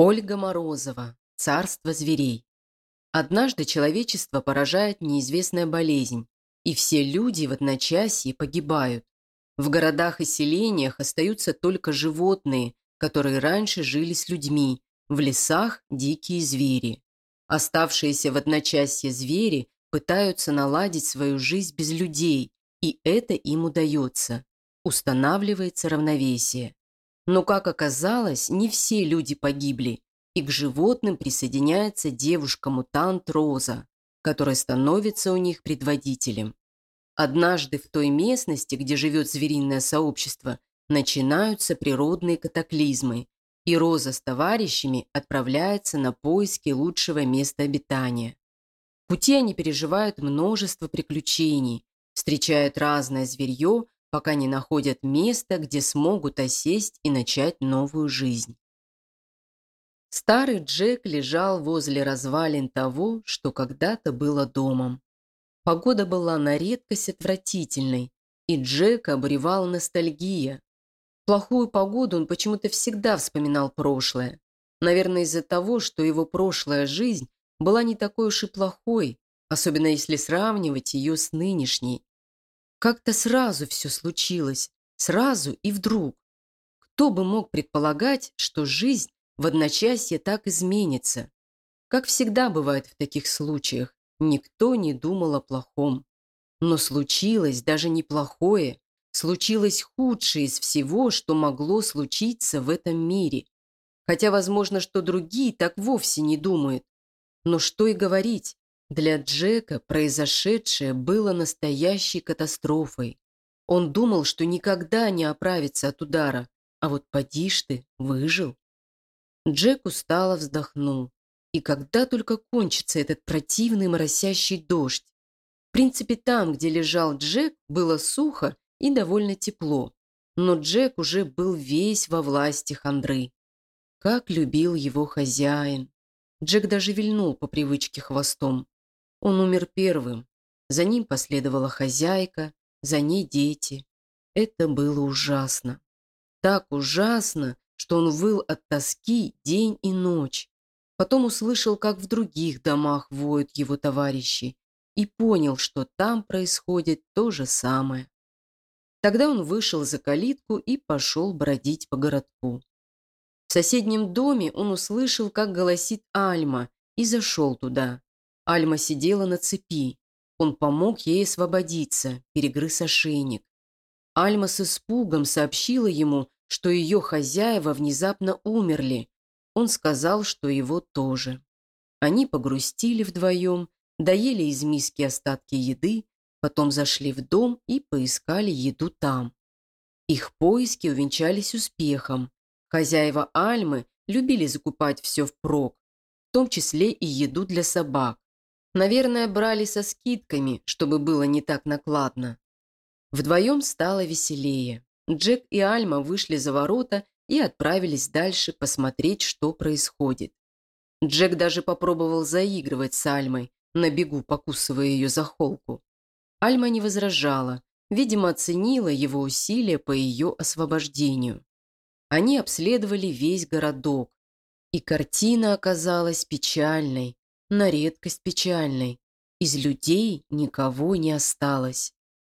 Ольга Морозова. Царство зверей. Однажды человечество поражает неизвестная болезнь, и все люди в одночасье погибают. В городах и селениях остаются только животные, которые раньше жили с людьми, в лесах – дикие звери. Оставшиеся в одночасье звери пытаются наладить свою жизнь без людей, и это им удается. Устанавливается равновесие. Но, как оказалось, не все люди погибли, и к животным присоединяется девушка-мутант Роза, которая становится у них предводителем. Однажды в той местности, где живет звериное сообщество, начинаются природные катаклизмы, и Роза с товарищами отправляется на поиски лучшего места обитания. В пути они переживают множество приключений, встречают разное зверье, пока не находят место, где смогут осесть и начать новую жизнь. Старый Джек лежал возле развалин того, что когда-то было домом. Погода была на редкость отвратительной, и Джека обревал ностальгия. Плохую погоду он почему-то всегда вспоминал прошлое. Наверное, из-за того, что его прошлая жизнь была не такой уж и плохой, особенно если сравнивать ее с нынешней. Как-то сразу все случилось, сразу и вдруг. Кто бы мог предполагать, что жизнь в одночасье так изменится? Как всегда бывает в таких случаях, никто не думал о плохом. Но случилось даже не плохое, случилось худшее из всего, что могло случиться в этом мире. Хотя, возможно, что другие так вовсе не думают. Но что и говорить, для Джека произошедшее было настоящей катастрофой. Он думал, что никогда не оправится от удара, а вот поди ж ты, выжил. Джек устало вздохнул. И когда только кончится этот противный моросящий дождь? В принципе, там, где лежал Джек, было сухо и довольно тепло. Но Джек уже был весь во власти хандры. Как любил его хозяин. Джек даже вильнул по привычке хвостом. Он умер первым. За ним последовала хозяйка, за ней дети. Это было ужасно. Так ужасно, что он выл от тоски день и ночь. Потом услышал, как в других домах воют его товарищи, и понял, что там происходит то же самое. Тогда он вышел за калитку и пошел бродить по городку. В соседнем доме он услышал, как голосит Альма, и зашел туда. Альма сидела на цепи. Он помог ей освободиться, перегрыз ошейник. Альма с испугом сообщила ему, что ее хозяева внезапно умерли. Он сказал, что его тоже. Они погрустили вдвоем, доели из миски остатки еды, потом зашли в дом и поискали еду там. Их поиски увенчались успехом. Хозяева Альмы любили закупать все впрок, в том числе и еду для собак. Наверное, брали со скидками, чтобы было не так накладно. Вдвоем стало веселее. Джек и Альма вышли за ворота и отправились дальше посмотреть, что происходит. Джек даже попробовал заигрывать с Альмой, на бегу покусывая ее за холку. Альма не возражала, видимо, оценила его усилия по ее освобождению. Они обследовали весь городок, и картина оказалась печальной на редкость печальной. Из людей никого не осталось.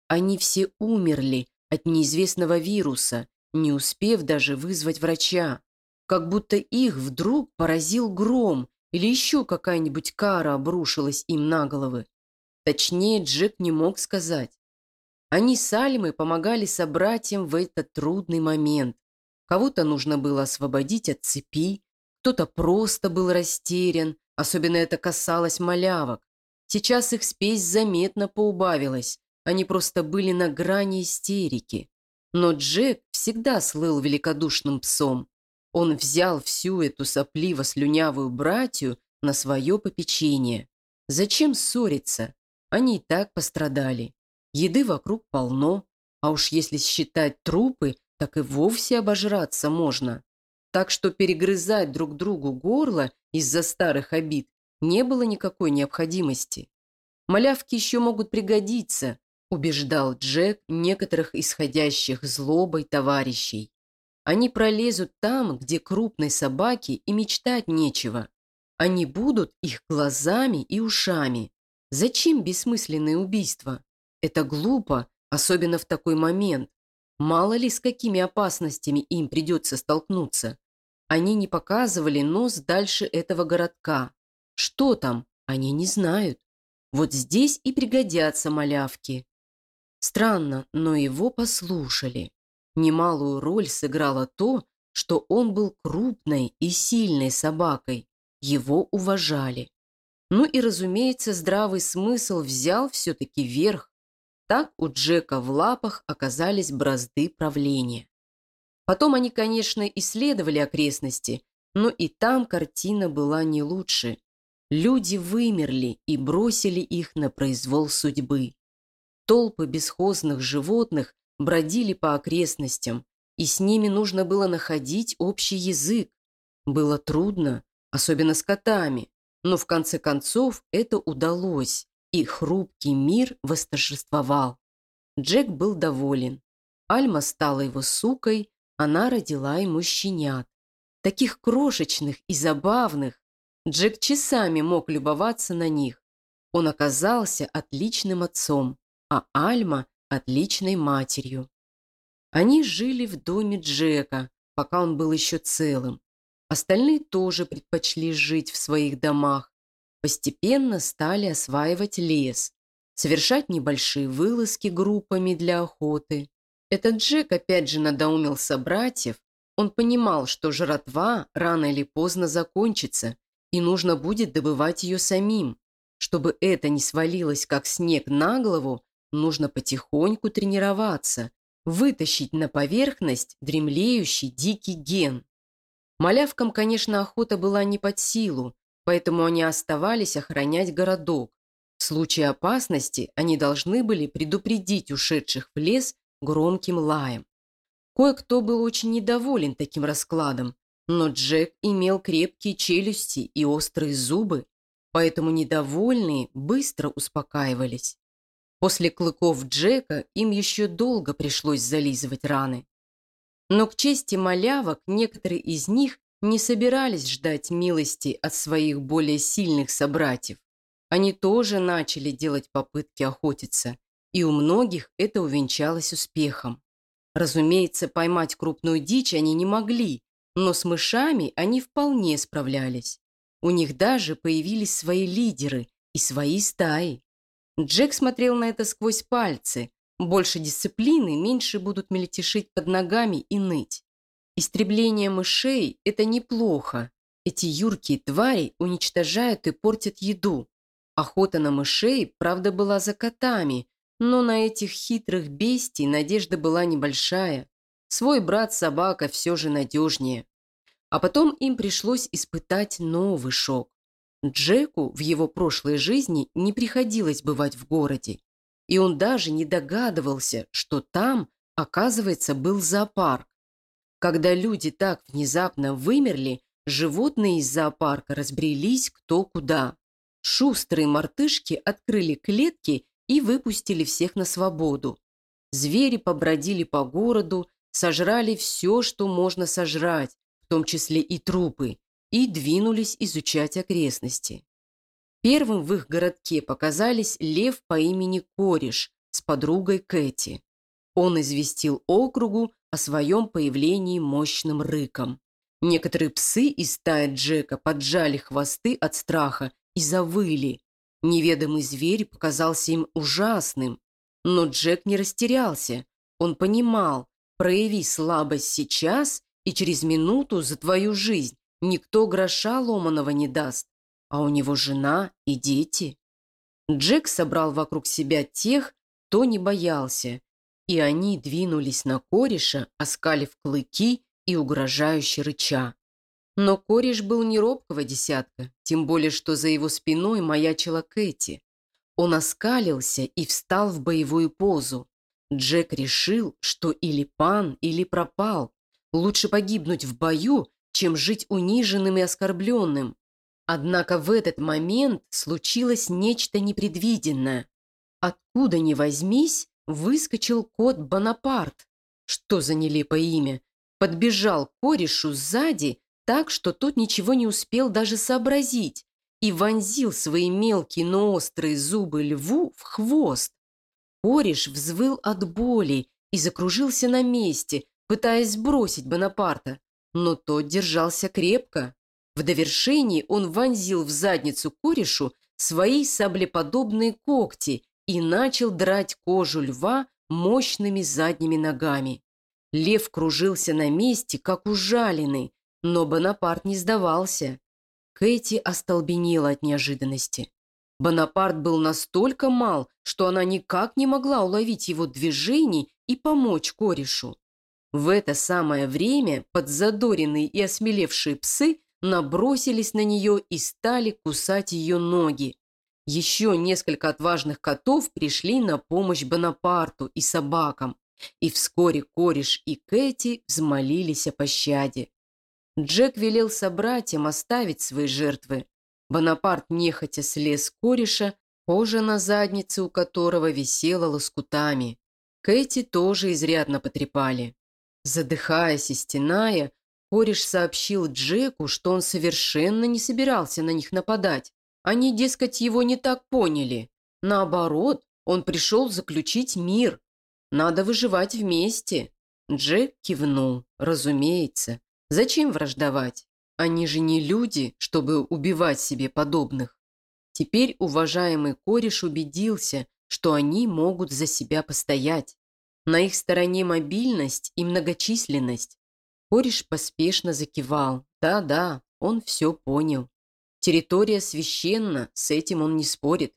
Они все умерли от неизвестного вируса, не успев даже вызвать врача. Как будто их вдруг поразил гром или еще какая-нибудь кара обрушилась им на головы. Точнее, Джек не мог сказать. Они с Альмой помогали собратьям в этот трудный момент. Кого-то нужно было освободить от цепи, кто-то просто был растерян, Особенно это касалось малявок. Сейчас их спесь заметно поубавилась. Они просто были на грани истерики. Но Джек всегда слыл великодушным псом. Он взял всю эту сопливо-слюнявую братью на свое попечение. Зачем ссориться? Они и так пострадали. Еды вокруг полно, а уж если считать трупы, так и вовсе обожраться можно. Так что перегрызать друг другу горло из-за старых обид не было никакой необходимости. «Малявки еще могут пригодиться», убеждал Джек некоторых исходящих злобой товарищей. Они пролезут там, где крупной собаке и мечтать нечего. Они будут их глазами и ушами. Зачем бессмысленное убийство? Это глупо, особенно в такой момент. Мало ли с какими опасностями им придется столкнуться. Они не показывали нос дальше этого городка. Что там, они не знают. Вот здесь и пригодятся малявки. Странно, но его послушали. Немалую роль сыграло то, что он был крупной и сильной собакой. Его уважали. Ну и, разумеется, здравый смысл взял все-таки верх. Так у Джека в лапах оказались бразды правления. Потом они, конечно, исследовали окрестности, но и там картина была не лучше. Люди вымерли и бросили их на произвол судьбы. Толпы бесхозных животных бродили по окрестностям, и с ними нужно было находить общий язык. Было трудно, особенно с котами, но в конце концов это удалось, и хрупкий мир восторжествовал. Джек был доволен. Альма стала его сукой, она родила ему щенят. Таких крошечных и забавных. Джек часами мог любоваться на них. Он оказался отличным отцом, а Альма – отличной матерью. Они жили в доме Джека, пока он был еще целым. Остальные тоже предпочли жить в своих домах. Постепенно стали осваивать лес, совершать небольшие вылазки группами для охоты. Этот Джек опять же надоумил собратьев. Он понимал, что жратва рано или поздно закончится, и нужно будет добывать ее самим. Чтобы это не свалилось, как снег на голову, нужно потихоньку тренироваться, вытащить на поверхность дремлеющий дикий ген. Малявкам, конечно, охота была не под силу, поэтому они оставались охранять городок. В случае опасности они должны были предупредить ушедших в лес громким лаем. Кое-кто был очень недоволен таким раскладом, но Джек имел крепкие челюсти и острые зубы, поэтому недовольные быстро успокаивались. После клыков Джека им еще долго пришлось зализывать раны. Но к чести малявок некоторые из них не собирались ждать милости от своих более сильных собратьев. Они тоже начали делать попытки охотиться, и у многих это увенчалось успехом. Разумеется, поймать крупную дичь они не могли, но с мышами они вполне справлялись. У них даже появились свои лидеры и свои стаи. Джек смотрел на это сквозь пальцы, больше дисциплины, меньше будут мельтешить под ногами и ныть. Истребление мышей – это неплохо. Эти юркие твари уничтожают и портят еду. Охота на мышей, правда, была за котами, но на этих хитрых бестий надежда была небольшая. Свой брат-собака все же надежнее. А потом им пришлось испытать новый шок. Джеку в его прошлой жизни не приходилось бывать в городе и он даже не догадывался, что там, оказывается, был зоопарк. Когда люди так внезапно вымерли, животные из зоопарка разбрелись кто куда. Шустрые мартышки открыли клетки и выпустили всех на свободу. Звери побродили по городу, сожрали все, что можно сожрать, в том числе и трупы, и двинулись изучать окрестности. Первым в их городке показались лев по имени Кореш с подругой Кэти. Он известил округу о своем появлении мощным рыком. Некоторые псы из стаи Джека поджали хвосты от страха и завыли. Неведомый зверь показался им ужасным. Но Джек не растерялся. Он понимал, прояви слабость сейчас, и через минуту за твою жизнь никто гроша ломаного не даст а у него жена и дети. Джек собрал вокруг себя тех, кто не боялся, и они двинулись на кореша, оскалив клыки и угрожающе рыча. Но кореш был не робкого десятка, тем более, что за его спиной маячила Кэти. Он оскалился и встал в боевую позу. Джек решил, что или пан, или пропал. Лучше погибнуть в бою, чем жить униженным и оскорбленным. Однако в этот момент случилось нечто непредвиденное. Откуда ни возьмись, выскочил кот Бонапарт. Что за нелепое имя? подбежал корешу сзади так, что тот ничего не успел даже сообразить и вонзил свои мелкие, но острые зубы льву в хвост. Кореш взвыл от боли и закружился на месте, пытаясь сбросить Бонапарта, но тот держался крепко. В довершении он вонзил в задницу корешу свои саблеподобные когти и начал драть кожу льва мощными задними ногами. Лев кружился на месте, как ужаленный, но Бонапарт не сдавался. Кэти остолбенела от неожиданности. Бонапарт был настолько мал, что она никак не могла уловить его движений и помочь корешу. В это самое время подзадоренные и осмелевшие псы набросились на нее и стали кусать ее ноги. Еще несколько отважных котов пришли на помощь Бонапарту и собакам, и вскоре кореш и Кэти взмолились о пощаде. Джек велел собратьям оставить свои жертвы. Бонапарт нехотя слез кореша, кожа на заднице у которого висела лоскутами. Кэти тоже изрядно потрепали. Задыхаясь и стеная, кореш сообщил Джеку, что он совершенно не собирался на них нападать. Они, дескать, его не так поняли. Наоборот, он пришел заключить мир. Надо выживать вместе. Джек кивнул. Разумеется. Зачем враждовать? Они же не люди, чтобы убивать себе подобных. Теперь уважаемый кореш убедился, что они могут за себя постоять. На их стороне мобильность и многочисленность. Кореш поспешно закивал. Да-да, он все понял. Территория священна, с этим он не спорит.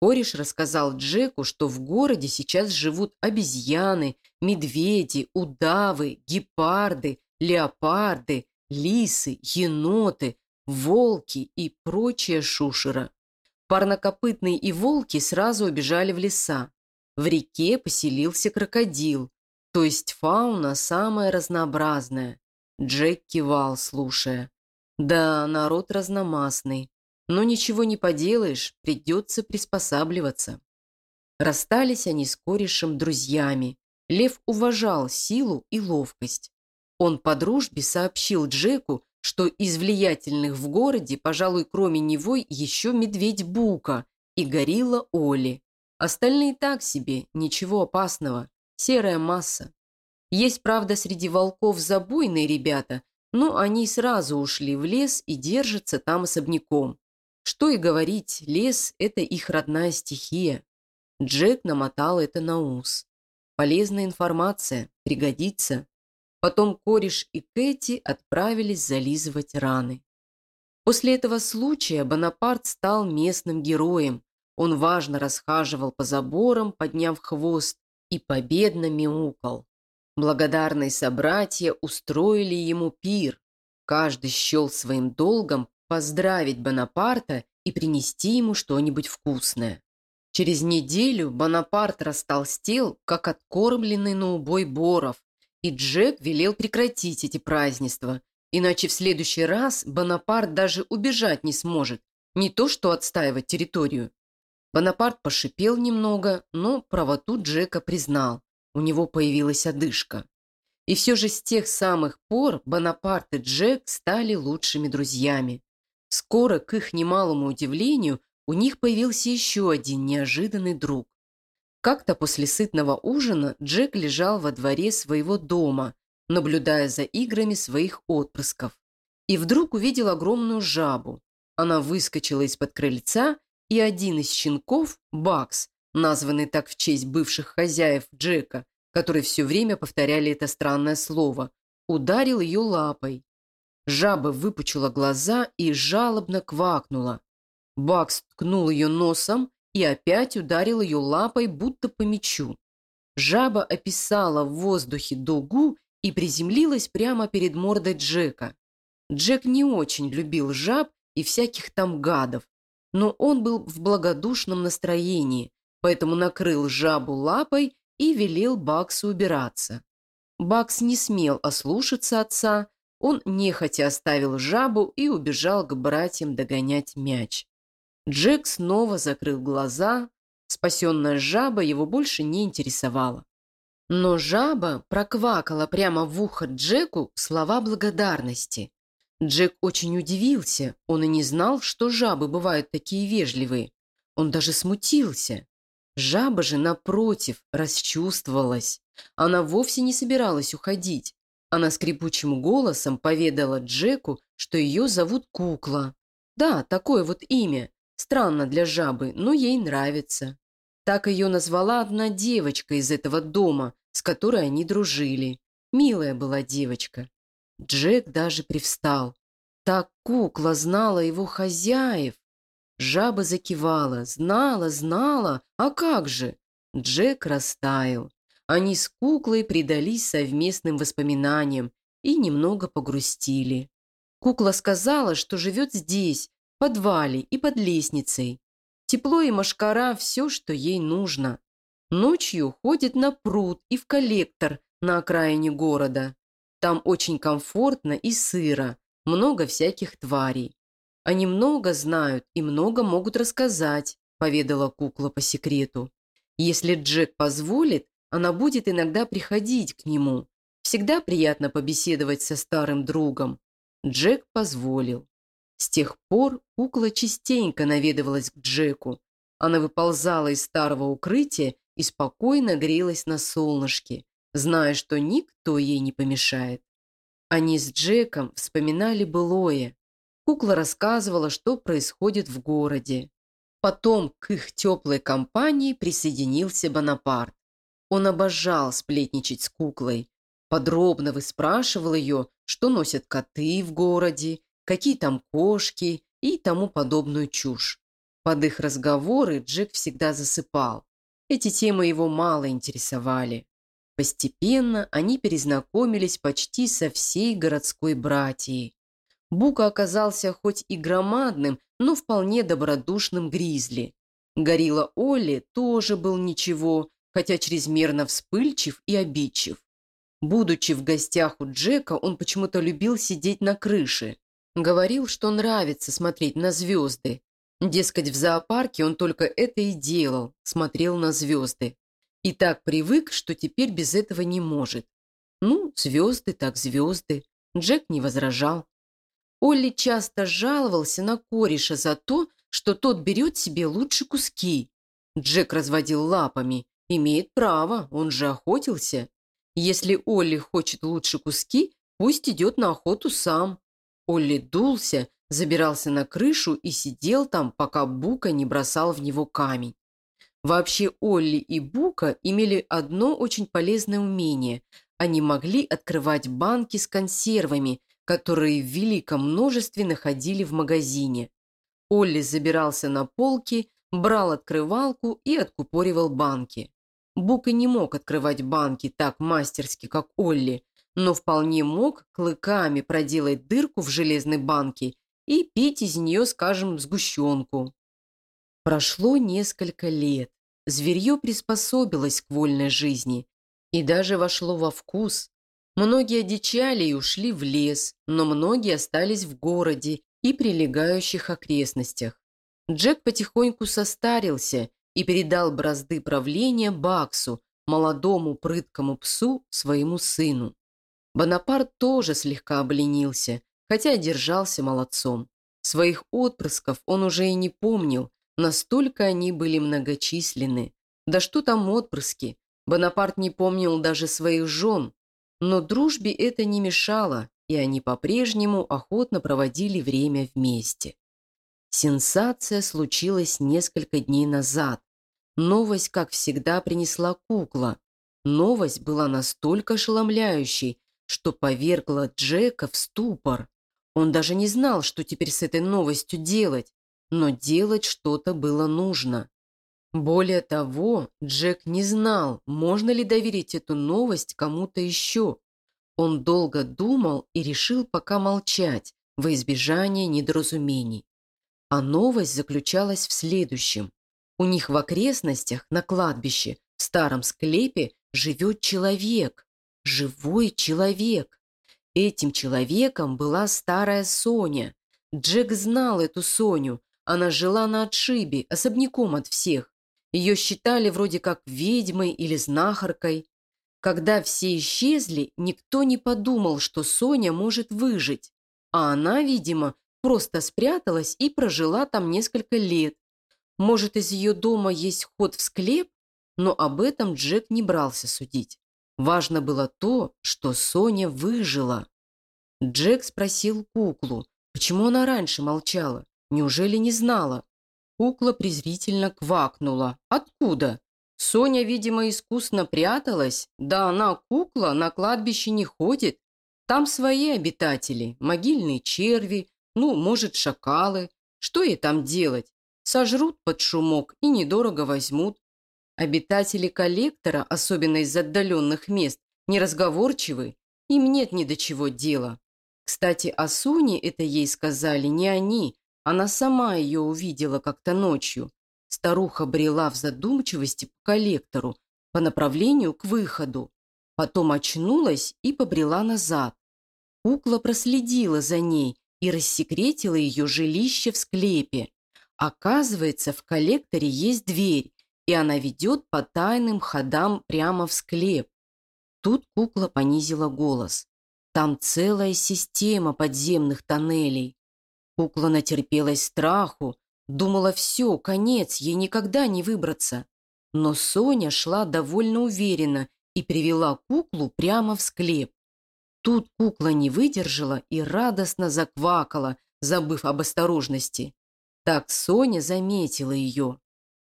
Кореш рассказал Джеку, что в городе сейчас живут обезьяны, медведи, удавы, гепарды, леопарды, лисы, еноты, волки и прочая шушера. Парнокопытные и волки сразу убежали в леса. В реке поселился крокодил, то есть фауна самая разнообразная. Джек кивал, слушая. Да, народ разномастный, но ничего не поделаешь, придется приспосабливаться. Расстались они с корешем друзьями. Лев уважал силу и ловкость. Он по дружбе сообщил Джеку, что из влиятельных в городе, пожалуй, кроме него, еще медведь Бука и горилла Оли. Остальные так себе, ничего опасного. Серая масса. Есть, правда, среди волков забойные ребята, но они сразу ушли в лес и держатся там особняком. Что и говорить, лес – это их родная стихия. Джек намотал это на ус. Полезная информация, пригодится. Потом кореш и Кэти отправились зализывать раны. После этого случая Бонапарт стал местным героем, он важно расхаживал по заборам, подняв хвост, и победно мяукал. Благодарные собратья устроили ему пир. Каждый счел своим долгом поздравить Бонапарта и принести ему что-нибудь вкусное. Через неделю Бонапарт растолстел, как откормленный на убой боров, и Джек велел прекратить эти празднества, иначе в следующий раз Бонапарт даже убежать не сможет, не то что отстаивать территорию. Бонапарт пошипел немного, но правоту Джека признал. У него появилась одышка. И все же с тех самых пор Бонапарт и Джек стали лучшими друзьями. Скоро, к их немалому удивлению, у них появился еще один неожиданный друг. Как-то после сытного ужина Джек лежал во дворе своего дома, наблюдая за играми своих отпрысков. И вдруг увидел огромную жабу. Она выскочила из-под крыльца и один из щенков, Бакс, названный так в честь бывших хозяев Джека, которые все время повторяли это странное слово, ударил ее лапой. Жаба выпучила глаза и жалобно квакнула. Бакс ткнул ее носом и опять ударил ее лапой, будто по мячу. Жаба описала в воздухе дугу и приземлилась прямо перед мордой Джека. Джек не очень любил жаб и всяких там гадов, но он был в благодушном настроении, поэтому накрыл жабу лапой и велел Баксу убираться. Бакс не смел ослушаться отца, он нехотя оставил жабу и убежал к братьям догонять мяч. Джек снова закрыл глаза, спасенная жаба его больше не интересовала. Но жаба проквакала прямо в ухо Джеку слова благодарности. Джек очень удивился, он и не знал, что жабы бывают такие вежливые. Он даже смутился. Жаба же, напротив, расчувствовалась. Она вовсе не собиралась уходить. Она скрипучим голосом поведала Джеку, что ее зовут Кукла. Да, такое вот имя. Странно для жабы, но ей нравится. Так ее назвала одна девочка из этого дома, с которой они дружили. Милая была девочка. Джек даже привстал. Так кукла знала его хозяев. Жаба закивала. Знала, знала. А как же? Джек растаял. Они с куклой предались совместным воспоминаниям и немного погрустили. Кукла сказала, что живет здесь, подвале и под лестницей. Тепло и машкара – все, что ей нужно. Ночью ходит на пруд и в коллектор на окраине города. Там очень комфортно и сыро, много всяких тварей. Они много знают и много могут рассказать, поведала кукла по секрету. Если Джек позволит, она будет иногда приходить к нему. Всегда приятно побеседовать со старым другом. Джек позволил. С тех пор кукла частенько наведывалась к Джеку. Она выползала из старого укрытия и спокойно грелась на солнышке, зная, что никто ей не помешает. Они с Джеком вспоминали былое. Кукла рассказывала, что происходит в городе. Потом к их теплой компании присоединился Бонапарт. Он обожал сплетничать с куклой. Подробно выспрашивал ее, что носят коты в городе, какие там кошки и тому подобную чушь. Под их разговоры Джек всегда засыпал. Эти темы его мало интересовали. Постепенно они перезнакомились почти со всей городской братьей. Бука оказался хоть и громадным, но вполне добродушным гризли. Горилла Олли тоже был ничего, хотя чрезмерно вспыльчив и обидчив. Будучи в гостях у Джека, он почему-то любил сидеть на крыше. Говорил, что нравится смотреть на звезды. Дескать, в зоопарке он только это и делал, смотрел на звезды. И так привык, что теперь без этого не может. Ну, звезды так звезды. Джек не возражал. Олли часто жаловался на кореша за то, что тот берет себе лучше куски. Джек разводил лапами. Имеет право, он же охотился. Если Олли хочет лучше куски, пусть идет на охоту сам. Олли дулся, забирался на крышу и сидел там, пока Бука не бросал в него камень. Вообще Олли и Бука имели одно очень полезное умение. Они могли открывать банки с консервами, которые в великом множестве находили в магазине. Олли забирался на полки, брал открывалку и откупоривал банки. Бука не мог открывать банки так мастерски, как Олли, но вполне мог клыками проделать дырку в железной банке и пить из нее, скажем, сгущенку. Прошло несколько лет. Зверье приспособилось к вольной жизни и даже вошло во вкус. Многие одичали и ушли в лес, но многие остались в городе и прилегающих окрестностях. Джек потихоньку состарился и передал бразды правления Баксу, молодому прыткому псу, своему сыну. Бонапарт тоже слегка обленился, хотя держался молодцом. Своих отпрысков он уже и не помнил, Настолько они были многочисленны. Да что там отпрыски? Бонапарт не помнил даже своих жен. Но дружбе это не мешало, и они по-прежнему охотно проводили время вместе. Сенсация случилась несколько дней назад. Новость, как всегда, принесла кукла. Новость была настолько ошеломляющей, что повергла Джека в ступор. Он даже не знал, что теперь с этой новостью делать но делать что-то было нужно. Более того, Джек не знал, можно ли доверить эту новость кому-то еще. Он долго думал и решил пока молчать, во избежание недоразумений. А новость заключалась в следующем. У них в окрестностях, на кладбище, в старом склепе, живет человек. Живой человек. Этим человеком была старая Соня. Джек знал эту Соню, она жила на отшибе, особняком от всех. Ее считали вроде как ведьмой или знахаркой. Когда все исчезли, никто не подумал, что Соня может выжить. А она, видимо, просто спряталась и прожила там несколько лет. Может, из ее дома есть вход в склеп? Но об этом Джек не брался судить. Важно было то, что Соня выжила. Джек спросил куклу, почему она раньше молчала. Неужели не знала? Кукла презрительно квакнула. Откуда? Соня, видимо, искусно пряталась. Да она, кукла, на кладбище не ходит. Там свои обитатели, могильные черви, ну, может, шакалы. Что ей там делать? Сожрут под шумок и недорого возьмут. Обитатели коллектора, особенно из отдаленных мест, неразговорчивы, им нет ни до чего дела. Кстати, о Соне это ей сказали не они, она сама ее увидела как-то ночью. Старуха брела в задумчивости по коллектору, по направлению к выходу. Потом очнулась и побрела назад. Кукла проследила за ней и рассекретила ее жилище в склепе. Оказывается, в коллекторе есть дверь, и она ведет по тайным ходам прямо в склеп. Тут кукла понизила голос. Там целая система подземных тоннелей. Кукла натерпелась страху, думала, все, конец, ей никогда не выбраться. Но Соня шла довольно уверенно и привела куклу прямо в склеп. Тут кукла не выдержала и радостно заквакала, забыв об осторожности. Так Соня заметила ее.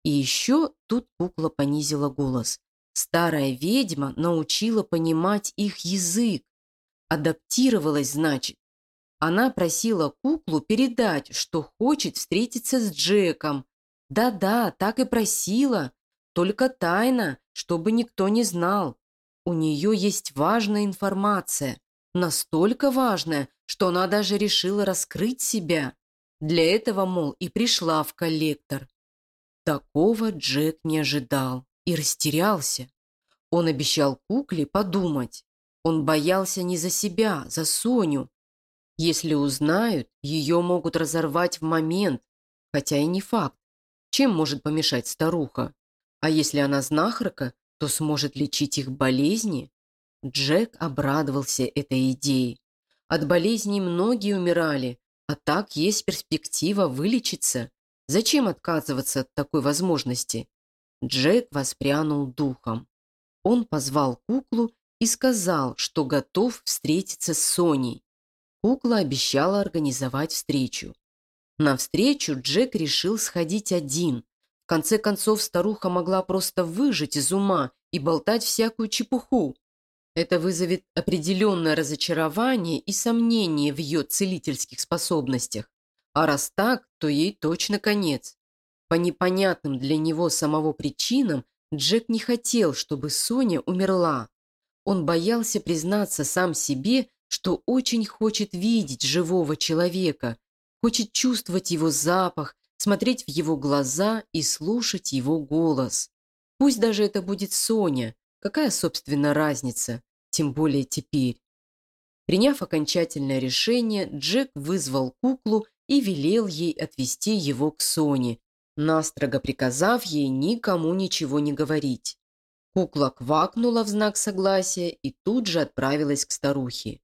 И еще тут кукла понизила голос. Старая ведьма научила понимать их язык. Адаптировалась, значит. Она просила куклу передать, что хочет встретиться с Джеком. Да-да, так и просила. Только тайна, чтобы никто не знал. У нее есть важная информация. Настолько важная, что она даже решила раскрыть себя. Для этого, мол, и пришла в коллектор. Такого Джек не ожидал и растерялся. Он обещал кукле подумать. Он боялся не за себя, за Соню. Если узнают, ее могут разорвать в момент, хотя и не факт. Чем может помешать старуха? А если она знахарка, то сможет лечить их болезни? Джек обрадовался этой идее. От болезней многие умирали, а так есть перспектива вылечиться. Зачем отказываться от такой возможности? Джек воспрянул духом. Он позвал куклу и сказал, что готов встретиться с Соней. Кукла обещала организовать встречу. На встречу Джек решил сходить один. В конце концов, старуха могла просто выжить из ума и болтать всякую чепуху. Это вызовет определенное разочарование и сомнение в ее целительских способностях. А раз так, то ей точно конец. По непонятным для него самого причинам Джек не хотел, чтобы Соня умерла. Он боялся признаться сам себе, что очень хочет видеть живого человека, хочет чувствовать его запах, смотреть в его глаза и слушать его голос. Пусть даже это будет Соня, какая, собственно, разница, тем более теперь. Приняв окончательное решение, Джек вызвал куклу и велел ей отвести его к Соне, настрого приказав ей никому ничего не говорить. Кукла квакнула в знак согласия и тут же отправилась к старухе.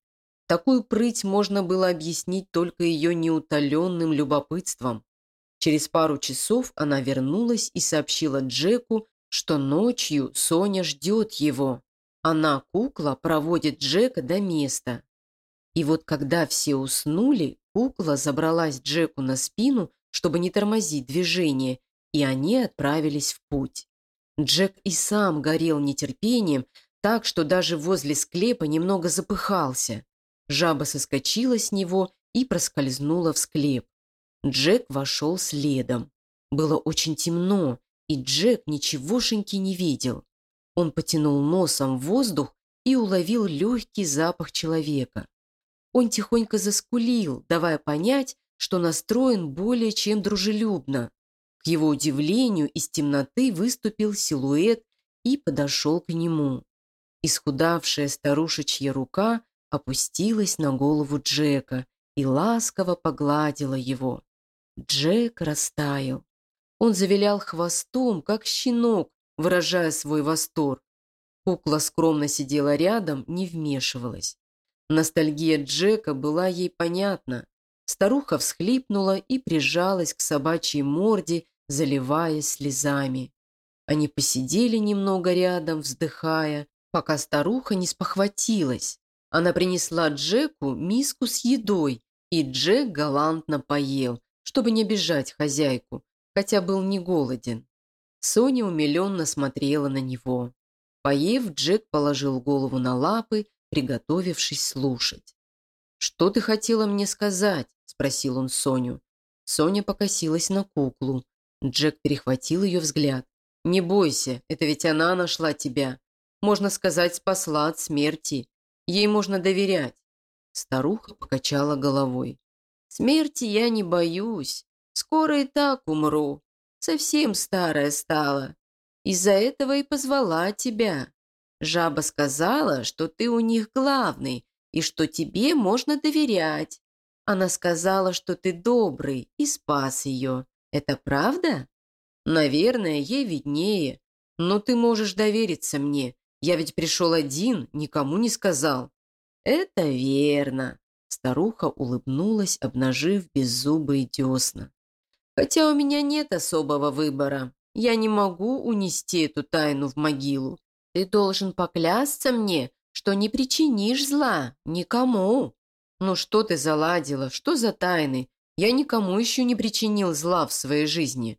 Такую прыть можно было объяснить только ее неутоленным любопытством. Через пару часов она вернулась и сообщила Джеку, что ночью Соня ждет его. Она, кукла, проводит Джека до места. И вот когда все уснули, кукла забралась Джеку на спину, чтобы не тормозить движение, и они отправились в путь. Джек и сам горел нетерпением, так что даже возле склепа немного запыхался. Жаба соскочила с него и проскользнула в склеп. Джек вошел следом. Было очень темно, и Джек ничегошеньки не видел. Он потянул носом воздух и уловил легкий запах человека. Он тихонько заскулил, давая понять, что настроен более чем дружелюбно. К его удивлению из темноты выступил силуэт и подошел к нему. Исхудавшая старушечья рука опустилась на голову Джека и ласково погладила его. Джек растаял. Он завилял хвостом, как щенок, выражая свой восторг. Кукла скромно сидела рядом, не вмешивалась. Ностальгия Джека была ей понятна. Старуха всхлипнула и прижалась к собачьей морде, заливаясь слезами. Они посидели немного рядом, вздыхая, пока старуха не спохватилась. Она принесла Джеку миску с едой, и Джек галантно поел, чтобы не обижать хозяйку, хотя был не голоден. Соня умиленно смотрела на него. Поев, Джек положил голову на лапы, приготовившись слушать. «Что ты хотела мне сказать?» – спросил он Соню. Соня покосилась на куклу. Джек перехватил ее взгляд. «Не бойся, это ведь она нашла тебя. Можно сказать, спасла от смерти. Ей можно доверять». Старуха покачала головой. «Смерти я не боюсь. Скоро и так умру. Совсем старая стала. Из-за этого и позвала тебя. Жаба сказала, что ты у них главный и что тебе можно доверять. Она сказала, что ты добрый и спас ее. Это правда? Наверное, ей виднее. Но ты можешь довериться мне. Я ведь пришел один, никому не сказал. Это верно. Старуха улыбнулась, обнажив беззубые десна. Хотя у меня нет особого выбора. Я не могу унести эту тайну в могилу. Ты должен поклясться мне, что не причинишь зла никому. Ну что ты заладила? Что за тайны? Я никому еще не причинил зла в своей жизни.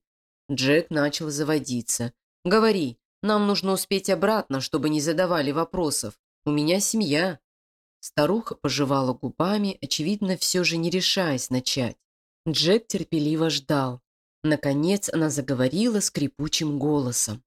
Джек начал заводиться. Говори, нам нужно успеть обратно, чтобы не задавали вопросов. У меня семья. Старуха пожевала губами, очевидно, все же не решаясь начать. Джек терпеливо ждал. Наконец она заговорила скрипучим голосом.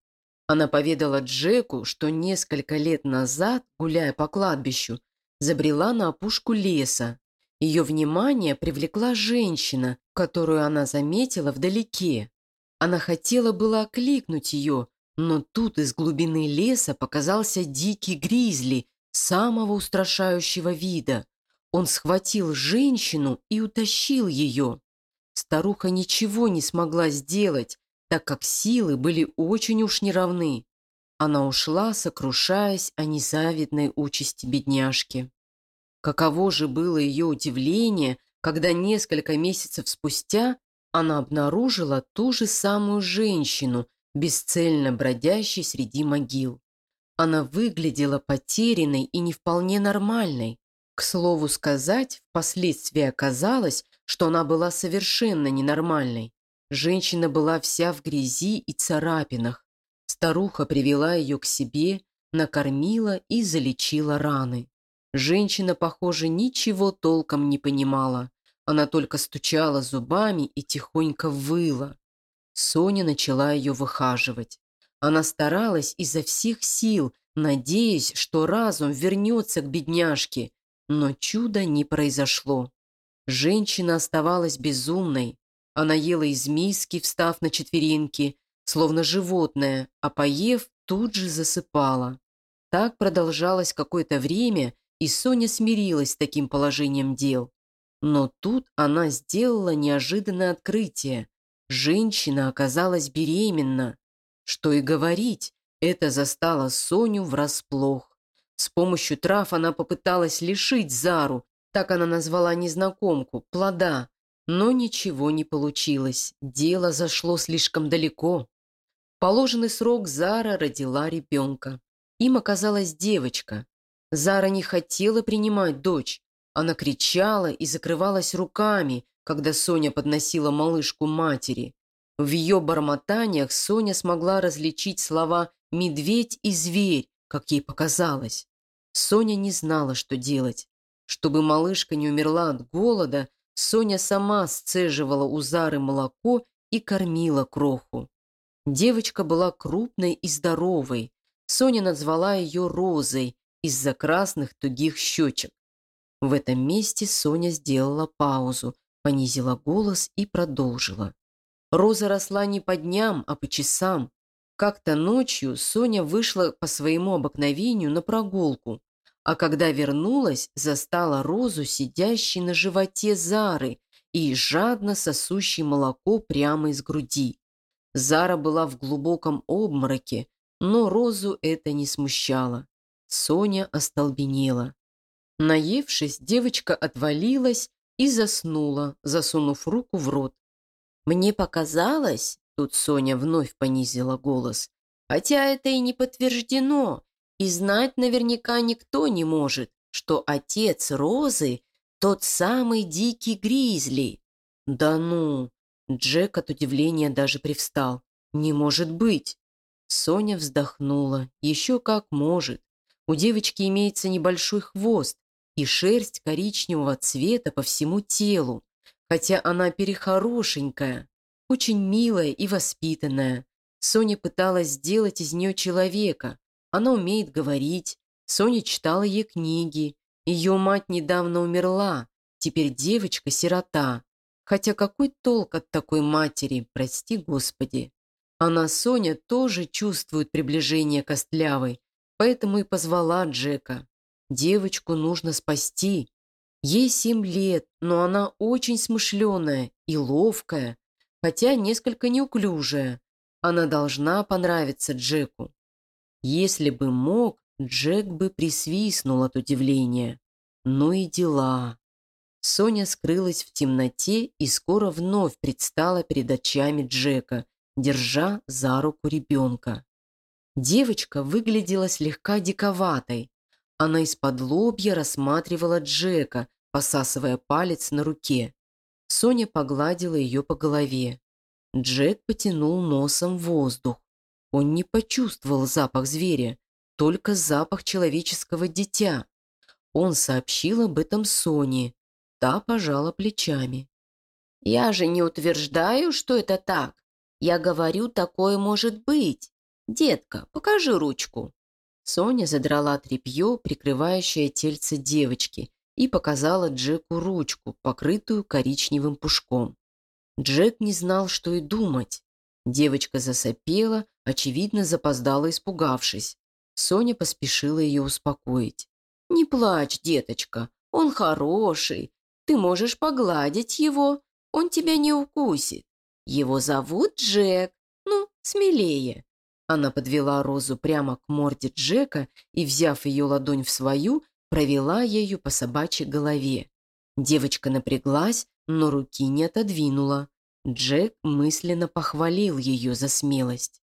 Она поведала Джеку, что несколько лет назад, гуляя по кладбищу, забрела на опушку леса. Ее внимание привлекла женщина, которую она заметила вдалеке. Она хотела было окликнуть ее, но тут из глубины леса показался дикий гризли самого устрашающего вида. Он схватил женщину и утащил ее. Старуха ничего не смогла сделать, так как силы были очень уж неравны. Она ушла, сокрушаясь о незавидной участи бедняжки. Каково же было ее удивление, когда несколько месяцев спустя она обнаружила ту же самую женщину, бесцельно бродящей среди могил. Она выглядела потерянной и не вполне нормальной. К слову сказать, впоследствии оказалось, что она была совершенно ненормальной. Женщина была вся в грязи и царапинах. Старуха привела ее к себе, накормила и залечила раны. Женщина, похоже, ничего толком не понимала. Она только стучала зубами и тихонько выла. Соня начала ее выхаживать. Она старалась изо всех сил, надеясь, что разум вернется к бедняжке, но чуда не произошло. Женщина оставалась безумной. Она ела из миски, встав на четвереньки, словно животное, а поев, тут же засыпала. Так продолжалось какое-то время, и Соня смирилась с таким положением дел. Но тут она сделала неожиданное открытие. Женщина оказалась беременна. Что и говорить, это застало Соню врасплох. С помощью трав она попыталась лишить Зару, так она назвала незнакомку, плода, но ничего не получилось, дело зашло слишком далеко. Положенный срок Зара родила ребенка. Им оказалась девочка. Зара не хотела принимать дочь. Она кричала и закрывалась руками, когда Соня подносила малышку матери. В ее бормотаниях Соня смогла различить слова «медведь» и «зверь», как ей показалось. Соня не знала, что делать. Чтобы малышка не умерла от голода, Соня сама сцеживала у Зары молоко и кормила кроху. Девочка была крупной и здоровой. Соня назвала ее Розой из-за красных тугих щечек. В этом месте Соня сделала паузу, понизила голос и продолжила. Роза росла не по дням, а по часам. Как-то ночью Соня вышла по своему обыкновению на прогулку, а когда вернулась, застала Розу, сидящей на животе Зары и жадно сосущей молоко прямо из груди. Зара была в глубоком обмороке, Но Розу это не смущало. Соня остолбенела. Наевшись, девочка отвалилась и заснула, засунув руку в рот. «Мне показалось», — тут Соня вновь понизила голос, «хотя это и не подтверждено, и знать наверняка никто не может, что отец Розы — тот самый дикий гризли». «Да ну!» Джек от удивления даже привстал. «Не может быть!» Соня вздохнула. «Еще как может. У девочки имеется небольшой хвост и шерсть коричневого цвета по всему телу, хотя она перехорошенькая, очень милая и воспитанная. Соня пыталась сделать из нее человека. Она умеет говорить. Соня читала ей книги. Ее мать недавно умерла. Теперь девочка – сирота. Хотя какой толк от такой матери, прости господи. Она, Соня, тоже чувствует приближение Костлявой, поэтому и позвала Джека. Девочку нужно спасти. Ей семь лет, но она очень смышленая и ловкая, хотя несколько неуклюжая. Она должна понравиться Джеку. Если бы мог, Джек бы присвистнул от удивления. Ну и дела. Соня скрылась в темноте и скоро вновь предстала перед очами Джека, держа за руку ребенка. Девочка выглядела слегка диковатой. Она из-под лобья рассматривала Джека, посасывая палец на руке. Соня погладила ее по голове. Джек потянул носом воздух. Он не почувствовал запах зверя, только запах человеческого дитя. Он сообщил об этом Соне, Та пожала плечами. «Я же не утверждаю, что это так. Я говорю, такое может быть. Детка, покажи ручку». Соня задрала тряпье, прикрывающее тельце девочки, и показала Джеку ручку, покрытую коричневым пушком. Джек не знал, что и думать. Девочка засопела, очевидно, запоздала, испугавшись. Соня поспешила ее успокоить. «Не плачь, деточка, он хороший, ты можешь погладить его, он тебя не укусит. Его зовут Джек. Ну, смелее». Она подвела Розу прямо к морде Джека и, взяв ее ладонь в свою, провела ею по собачьей голове. Девочка напряглась, но руки не отодвинула. Джек мысленно похвалил ее за смелость.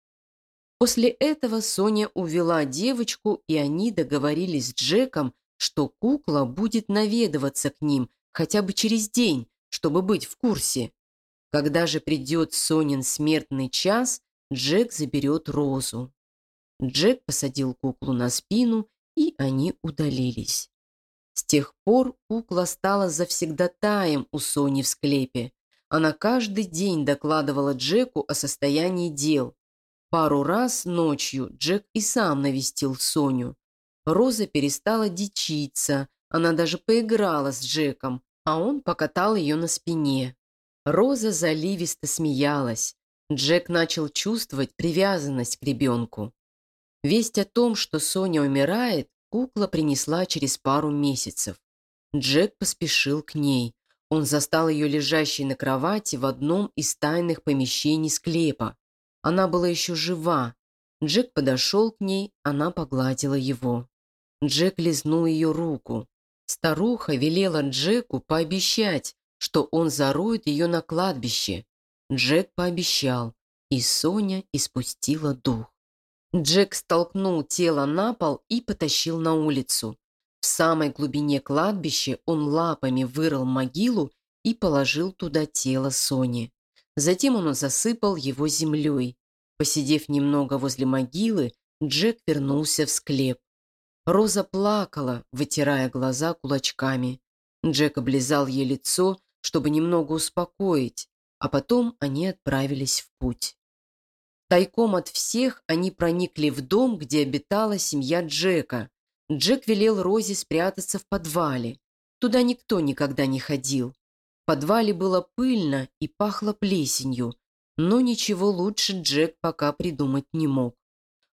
После этого Соня увела девочку, и они договорились с Джеком, что кукла будет наведываться к ним хотя бы через день, чтобы быть в курсе. Когда же придет Сонин смертный час, Джек заберет Розу. Джек посадил куклу на спину, и они удалились. С тех пор кукла стала завсегдатаем у Сони в склепе. Она каждый день докладывала Джеку о состоянии дел. Пару раз ночью Джек и сам навестил Соню. Роза перестала дичиться, она даже поиграла с Джеком, а он покатал ее на спине. Роза заливисто смеялась. Джек начал чувствовать привязанность к ребенку. Весть о том, что Соня умирает, кукла принесла через пару месяцев. Джек поспешил к ней. Он застал ее лежащей на кровати в одном из тайных помещений склепа. Она была еще жива. Джек подошел к ней, она погладила его. Джек лизнул ее руку. Старуха велела Джеку пообещать, что он зароет ее на кладбище. Джек пообещал, и Соня испустила дух. Джек столкнул тело на пол и потащил на улицу. В самой глубине кладбища он лапами вырыл могилу и положил туда тело Сони. Затем он засыпал его землей. Посидев немного возле могилы, Джек вернулся в склеп. Роза плакала, вытирая глаза кулачками. Джек облизал ей лицо, чтобы немного успокоить, а потом они отправились в путь. Тайком от всех они проникли в дом, где обитала семья Джека. Джек велел Розе спрятаться в подвале. Туда никто никогда не ходил. В подвале было пыльно и пахло плесенью, но ничего лучше Джек пока придумать не мог.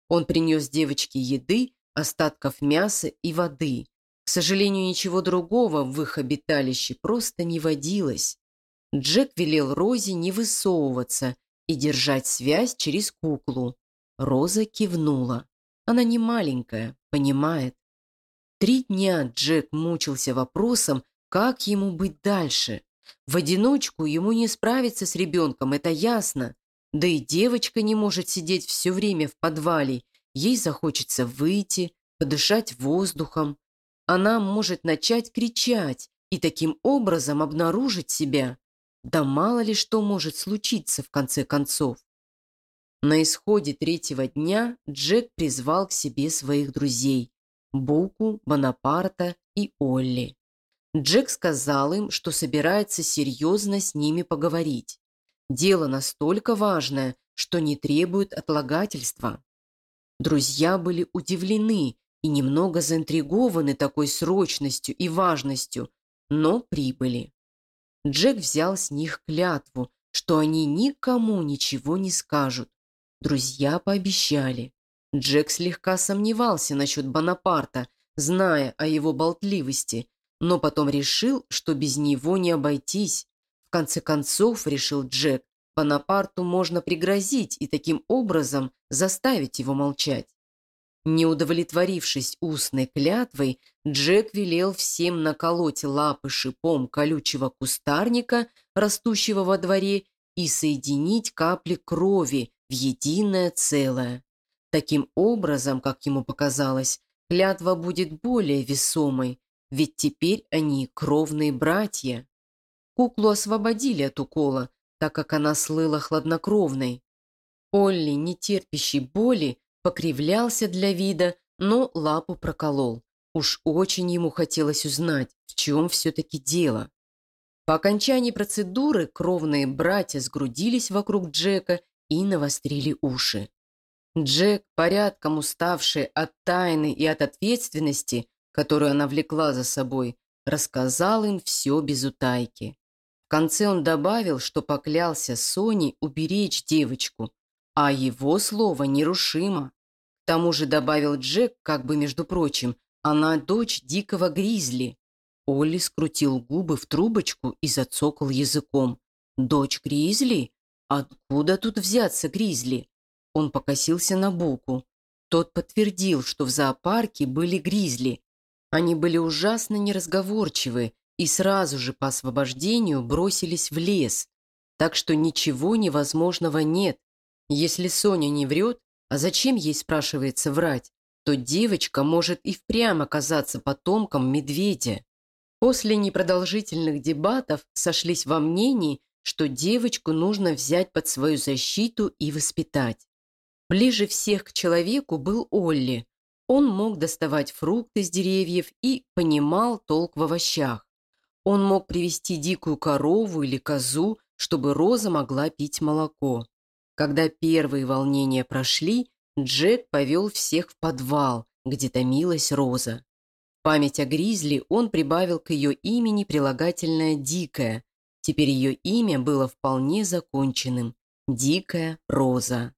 Он принес девочке еды остатков мяса и воды. К сожалению, ничего другого в их обиталище просто не водилось. Джек велел Розе не высовываться и держать связь через куклу. Роза кивнула. Она не маленькая, понимает. Три дня Джек мучился вопросом, как ему быть дальше. В одиночку ему не справиться с ребенком, это ясно. Да и девочка не может сидеть все время в подвале. Ей захочется выйти, подышать воздухом. Она может начать кричать и таким образом обнаружить себя. Да мало ли что может случиться в конце концов. На исходе третьего дня Джек призвал к себе своих друзей – Буку, Бонапарта и Олли. Джек сказал им, что собирается серьезно с ними поговорить. Дело настолько важное, что не требует отлагательства. Друзья были удивлены и немного заинтригованы такой срочностью и важностью, но прибыли. Джек взял с них клятву, что они никому ничего не скажут. Друзья пообещали. Джек слегка сомневался насчет Бонапарта, зная о его болтливости, но потом решил, что без него не обойтись. В конце концов, решил Джек, Бонапарту можно пригрозить и таким образом заставить его молчать. Не удовлетворившись устной клятвой, Джек велел всем наколоть лапы шипом колючего кустарника, растущего во дворе, и соединить капли крови в единое целое. Таким образом, как ему показалось, клятва будет более весомой, ведь теперь они кровные братья. Куклу освободили от укола, так как она слыла хладнокровной. Олли, не терпящий боли, покривлялся для вида, но лапу проколол. Уж очень ему хотелось узнать, в чем все-таки дело. По окончании процедуры кровные братья сгрудились вокруг Джека и навострили уши. Джек, порядком уставший от тайны и от ответственности, которую она влекла за собой, рассказал им все без утайки. В конце он добавил, что поклялся Соне уберечь девочку, а его слово нерушимо. К тому же добавил Джек, как бы между прочим, она дочь дикого гризли. Олли скрутил губы в трубочку и зацокал языком. «Дочь гризли? Откуда тут взяться гризли?» Он покосился на Буку. Тот подтвердил, что в зоопарке были гризли. Они были ужасно неразговорчивы и сразу же по освобождению бросились в лес. Так что ничего невозможного нет. Если Соня не врет, а зачем ей, спрашивается, врать, то девочка может и впрямь оказаться потомком медведя. После непродолжительных дебатов сошлись во мнении, что девочку нужно взять под свою защиту и воспитать. Ближе всех к человеку был Олли. Он мог доставать фрукты с деревьев и понимал толк в овощах. Он мог привести дикую корову или козу, чтобы Роза могла пить молоко. Когда первые волнения прошли, Джек повел всех в подвал, где томилась Роза. Память о Гризли он прибавил к ее имени прилагательное «дикая», Теперь ее имя было вполне законченным – Дикая Роза.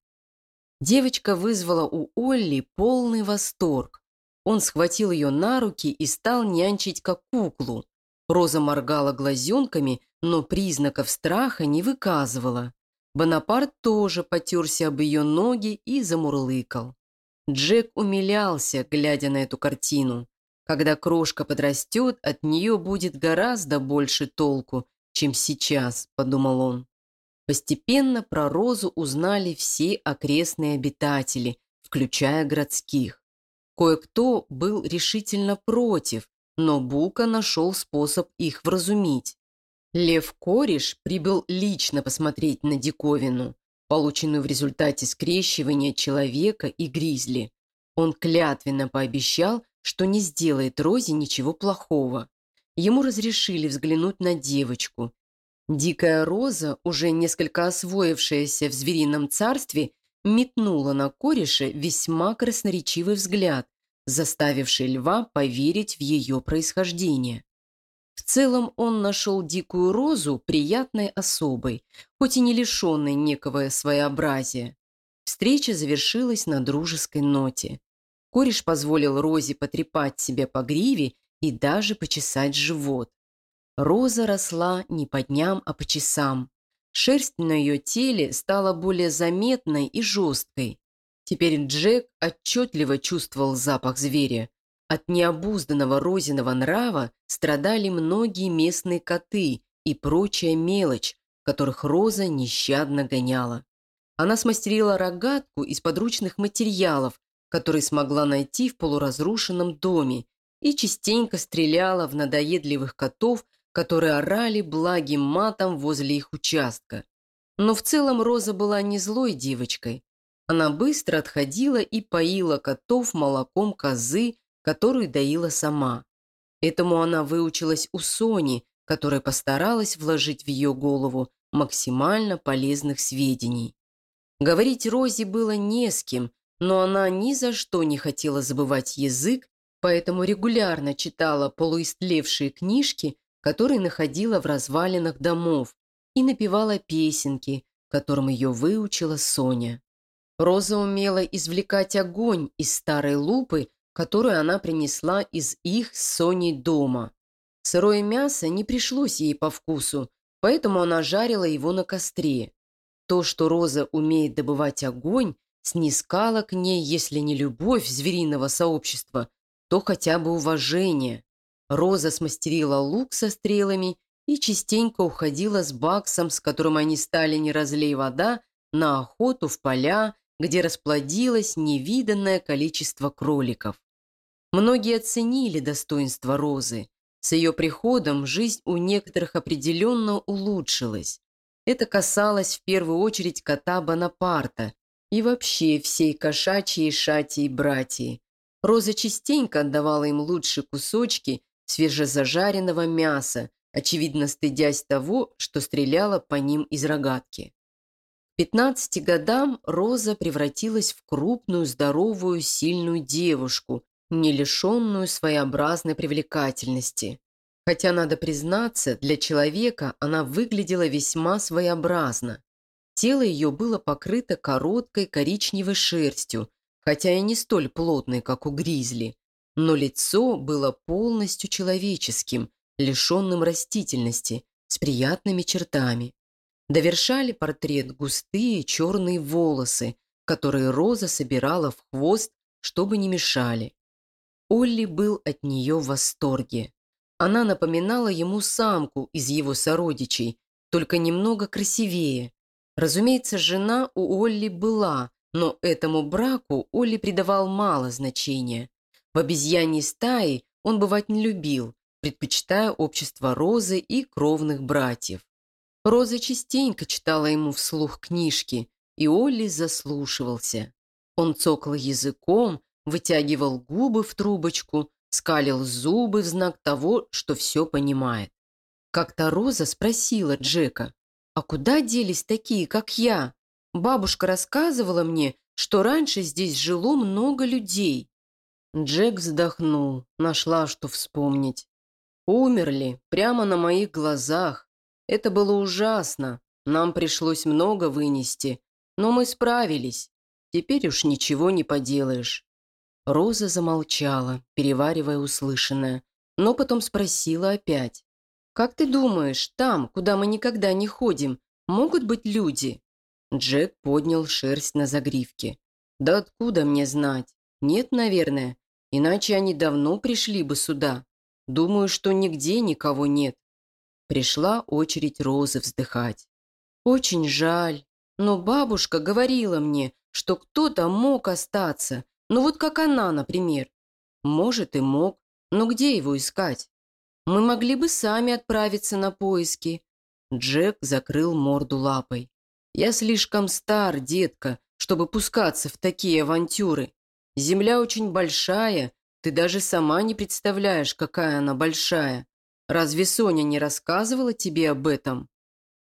Девочка вызвала у Олли полный восторг. Он схватил ее на руки и стал нянчить как куклу. Роза моргала глазенками, но признаков страха не выказывала. Бонапарт тоже потерся об ее ноги и замурлыкал. Джек умилялся, глядя на эту картину. Когда крошка подрастет, от нее будет гораздо больше толку, чем сейчас», – подумал он. Постепенно про Розу узнали все окрестные обитатели, включая городских. Кое-кто был решительно против, но Бука нашел способ их вразумить. Лев Кореш прибыл лично посмотреть на диковину, полученную в результате скрещивания человека и гризли. Он клятвенно пообещал, что не сделает Розе ничего плохого. Ему разрешили взглянуть на девочку. Дикая роза, уже несколько освоившаяся в зверином царстве, метнула на кореша весьма красноречивый взгляд, заставивший льва поверить в ее происхождение. В целом он нашел дикую розу приятной особой, хоть и не лишенной некого своеобразия. Встреча завершилась на дружеской ноте. Кореш позволил Розе потрепать себя по гриве и даже почесать живот. Роза росла не по дням, а по часам. Шерсть на ее теле стала более заметной и жесткой. Теперь Джек отчетливо чувствовал запах зверя. От необузданного розиного нрава страдали многие местные коты и прочая мелочь, которых Роза нещадно гоняла. Она смастерила рогатку из подручных материалов, которые смогла найти в полуразрушенном доме, и частенько стреляла в надоедливых котов, которые орали благим матом возле их участка. Но в целом Роза была не злой девочкой. Она быстро отходила и поила котов молоком козы, которую доила сама. Этому она выучилась у Сони, которая постаралась вложить в ее голову максимально полезных сведений. Говорить Розе было не с кем, но она ни за что не хотела забывать язык, поэтому регулярно читала полуистлевшие книжки, которые находила в развалинах домов, и напевала песенки, которым ее выучила Соня. Роза умела извлекать огонь из старой лупы, которую она принесла из их с Соней дома. Сырое мясо не пришлось ей по вкусу, поэтому она жарила его на костре. То, что Роза умеет добывать огонь, снискала к ней, если не любовь звериного сообщества, то хотя бы уважение. Роза смастерила лук со стрелами и частенько уходила с Баксом, с которым они стали не разлей вода, на охоту в поля, где расплодилось невиданное количество кроликов. Многие оценили достоинство Розы. С ее приходом жизнь у некоторых определенно улучшилась. Это касалось в первую очередь кота Бонапарта и вообще всей кошачьей шатии братьи. Роза частенько отдавала им лучшие кусочки свежезажаренного мяса, очевидно стыдясь того, что стреляла по ним из рогатки. К 15 годам Роза превратилась в крупную, здоровую, сильную девушку, не лишенную своеобразной привлекательности. Хотя, надо признаться, для человека она выглядела весьма своеобразно. Тело ее было покрыто короткой коричневой шерстью, хотя и не столь плотной, как у гризли, но лицо было полностью человеческим, лишенным растительности, с приятными чертами. Довершали портрет густые черные волосы, которые Роза собирала в хвост, чтобы не мешали. Олли был от нее в восторге. Она напоминала ему самку из его сородичей, только немного красивее. Разумеется, жена у Олли была, но этому браку Олли придавал мало значения. В обезьяньей стае он бывать не любил, предпочитая общество Розы и кровных братьев. Роза частенько читала ему вслух книжки, и Олли заслушивался. Он цокал языком, вытягивал губы в трубочку, скалил зубы в знак того, что все понимает. Как-то Роза спросила Джека, «А куда делись такие, как я? Бабушка рассказывала мне, что раньше здесь жило много людей». Джек вздохнул, нашла, что вспомнить. «Умерли, прямо на моих глазах. Это было ужасно. Нам пришлось много вынести, но мы справились. Теперь уж ничего не поделаешь. Роза замолчала, переваривая услышанное, но потом спросила опять. «Как ты думаешь, там, куда мы никогда не ходим, могут быть люди?» Джек поднял шерсть на загривке. «Да откуда мне знать? Нет, наверное. Иначе они давно пришли бы сюда. Думаю, что нигде никого нет». Пришла очередь Розы вздыхать. «Очень жаль. Но бабушка говорила мне, что кто-то мог остаться, ну вот как она, например. Может и мог, но где его искать? Мы могли бы сами отправиться на поиски. Джек закрыл морду лапой. Я слишком стар, детка, чтобы пускаться в такие авантюры. Земля очень большая, ты даже сама не представляешь, какая она большая. Разве Соня не рассказывала тебе об этом?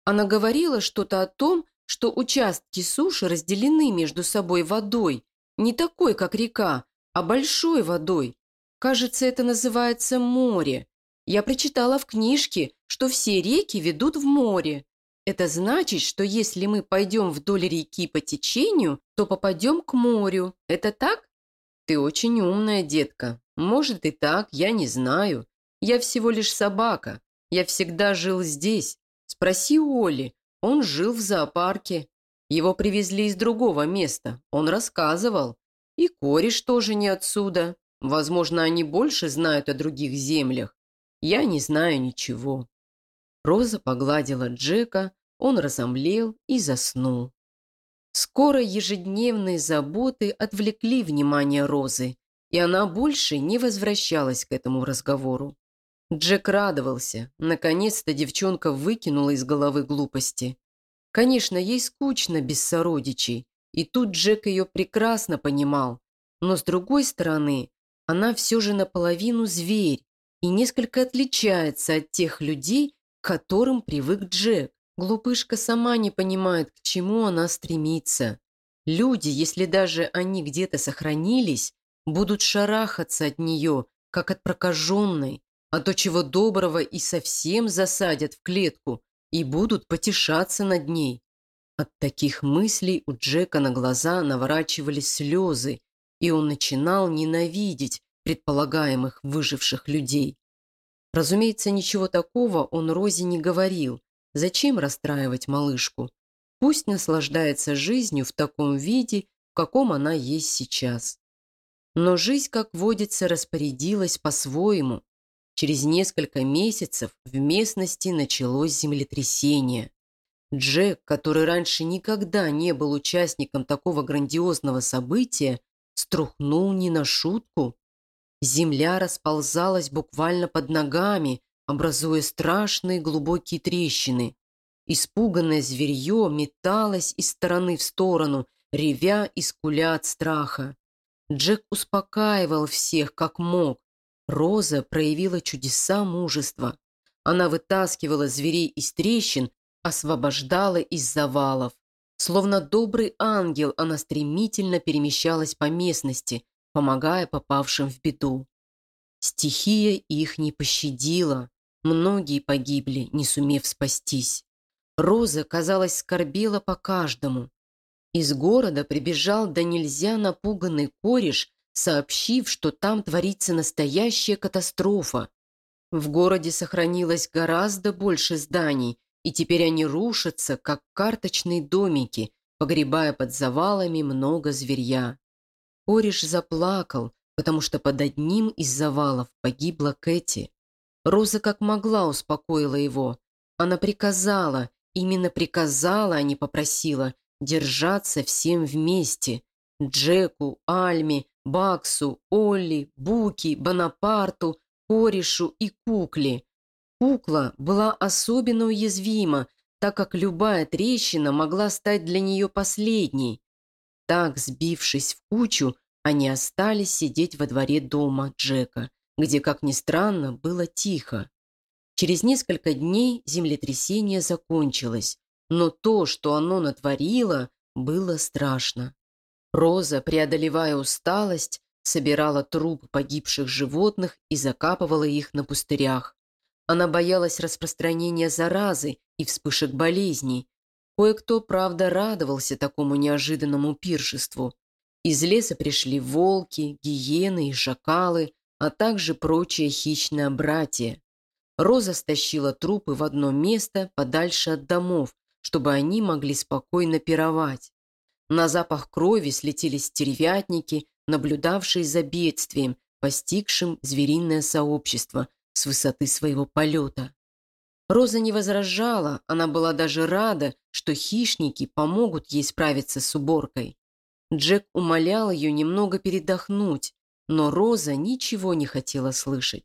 Она говорила что-то о том, что участки суши разделены между собой водой, не такой, как река, а большой водой. Кажется, это называется море. Я прочитала в книжке, что все реки ведут в море. Это значит, что если мы пойдем вдоль реки по течению, то попадем к морю. Это так? Ты очень умная, детка. Может и так, я не знаю. Я всего лишь собака. Я всегда жил здесь. Спроси у Оли. Он жил в зоопарке. Его привезли из другого места, он рассказывал. И кореш тоже не отсюда. Возможно, они больше знают о других землях. Я не знаю ничего». Роза погладила Джека, он разомлел и заснул. Скоро ежедневные заботы отвлекли внимание Розы, и она больше не возвращалась к этому разговору. Джек радовался. Наконец-то девчонка выкинула из головы глупости. Конечно, ей скучно без сородичей, и тут Джек ее прекрасно понимал. Но с другой стороны, она все же наполовину зверь и несколько отличается от тех людей, к которым привык Джек. Глупышка сама не понимает, к чему она стремится. Люди, если даже они где-то сохранились, будут шарахаться от нее, как от прокаженной, а то чего доброго и совсем засадят в клетку и будут потешаться над ней. От таких мыслей у Джека на глаза наворачивались слезы, и он начинал ненавидеть предполагаемых выживших людей. Разумеется, ничего такого он Розе не говорил. Зачем расстраивать малышку? Пусть наслаждается жизнью в таком виде, в каком она есть сейчас. Но жизнь, как водится, распорядилась по-своему. Через несколько месяцев в местности началось землетрясение. Джек, который раньше никогда не был участником такого грандиозного события, струхнул не на шутку. Земля расползалась буквально под ногами, образуя страшные глубокие трещины. Испуганное зверье металось из стороны в сторону, ревя и скуля от страха. Джек успокаивал всех, как мог. Роза проявила чудеса мужества. Она вытаскивала зверей из трещин, освобождала из завалов. Словно добрый ангел, она стремительно перемещалась по местности, помогая попавшим в беду. Стихия их не пощадила. Многие погибли, не сумев спастись. Роза, казалось, скорбела по каждому. Из города прибежал да нельзя напуганный кореш, сообщив, что там творится настоящая катастрофа. В городе сохранилось гораздо больше зданий, и теперь они рушатся, как карточные домики, погребая под завалами много зверья. Кореш заплакал, потому что под одним из завалов погибла Кэти. Роза как могла успокоила его. Она приказала, именно приказала, а не попросила, держаться всем вместе. Джеку, Альме, Баксу, Олли, Буки, Бонапарту, Корешу и Кукле. Кукла была особенно уязвима, так как любая трещина могла стать для нее последней. Так, сбившись в кучу, они остались сидеть во дворе дома Джека, где, как ни странно, было тихо. Через несколько дней землетрясение закончилось, но то, что оно натворило, было страшно. Роза, преодолевая усталость, собирала трупы погибших животных и закапывала их на пустырях. Она боялась распространения заразы и вспышек болезней. Кое-кто, правда, радовался такому неожиданному пиршеству. Из леса пришли волки, гиены и шакалы, а также прочие хищные братья. Роза стащила трупы в одно место подальше от домов, чтобы они могли спокойно пировать. На запах крови слетели стервятники, наблюдавшие за бедствием, постигшим звериное сообщество с высоты своего полета. Роза не возражала, она была даже рада, что хищники помогут ей справиться с уборкой. Джек умолял ее немного передохнуть, но Роза ничего не хотела слышать.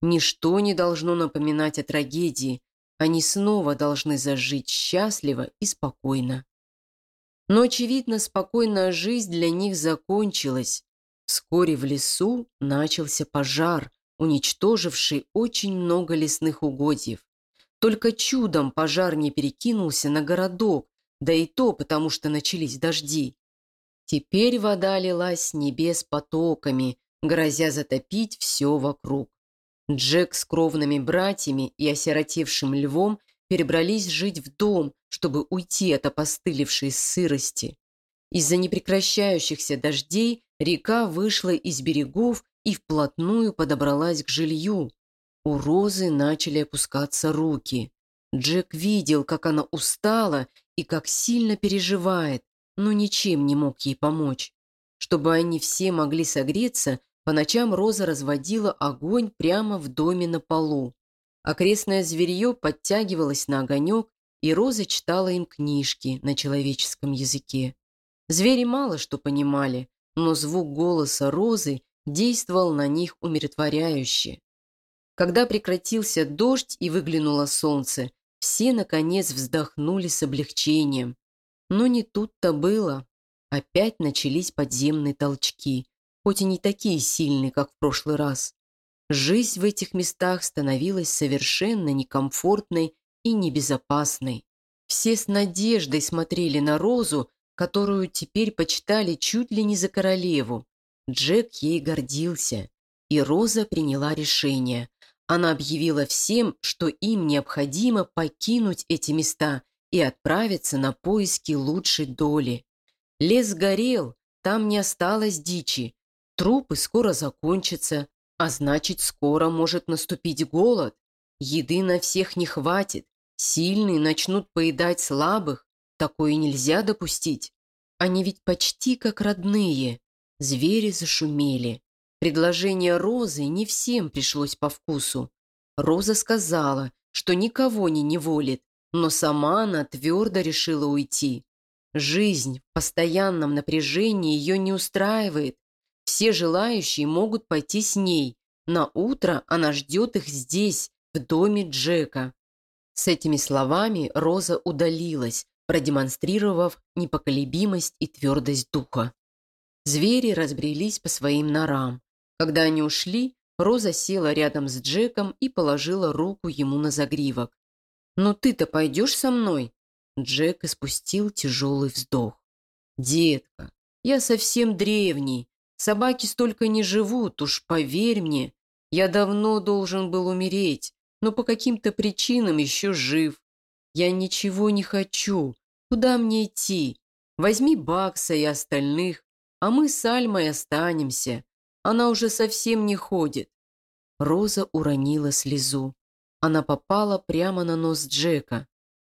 Ничто не должно напоминать о трагедии, они снова должны зажить счастливо и спокойно. Но, очевидно, спокойная жизнь для них закончилась. Вскоре в лесу начался пожар, уничтоживший очень много лесных угодьев. Только чудом пожар не перекинулся на городок, да и то потому, что начались дожди. Теперь вода лилась с небес потоками, грозя затопить все вокруг. Джек с кровными братьями и осиротевшим львом перебрались жить в дом, чтобы уйти от опостылевшей сырости. Из-за непрекращающихся дождей река вышла из берегов и вплотную подобралась к жилью. У Розы начали опускаться руки. Джек видел, как она устала и как сильно переживает, но ничем не мог ей помочь. Чтобы они все могли согреться, по ночам Роза разводила огонь прямо в доме на полу. Окрестное зверье подтягивалось на огонек, и Роза читала им книжки на человеческом языке. Звери мало что понимали, но звук голоса Розы действовал на них умиротворяюще. Когда прекратился дождь и выглянуло солнце, все, наконец, вздохнули с облегчением. Но не тут-то было. Опять начались подземные толчки, хоть и не такие сильные, как в прошлый раз. Жизнь в этих местах становилась совершенно некомфортной и небезопасной. Все с надеждой смотрели на Розу, которую теперь почитали чуть ли не за королеву. Джек ей гордился, и Роза приняла решение. Она объявила всем, что им необходимо покинуть эти места и отправиться на поиски лучшей доли. Лес горел, там не осталось дичи. Трупы скоро закончатся, а значит, скоро может наступить голод. Еды на всех не хватит. Сильные начнут поедать слабых. Такое нельзя допустить. Они ведь почти как родные. Звери зашумели. Предложение Розы не всем пришлось по вкусу. Роза сказала, что никого не неволит, но сама она твердо решила уйти. Жизнь в постоянном напряжении ее не устраивает. Все желающие могут пойти с ней. На утро она ждет их здесь, в доме Джека. С этими словами Роза удалилась, продемонстрировав непоколебимость и твердость духа. Звери разбрелись по своим норам. Когда они ушли, Роза села рядом с Джеком и положила руку ему на загривок. «Ну ты-то пойдешь со мной?» Джек испустил тяжелый вздох. «Детка, я совсем древний. Собаки столько не живут, уж поверь мне. Я давно должен был умереть, но по каким-то причинам еще жив. Я ничего не хочу. Куда мне идти? Возьми Бакса и остальных, а мы с Альмой останемся. Она уже совсем не ходит». Роза уронила слезу. Она попала прямо на нос Джека.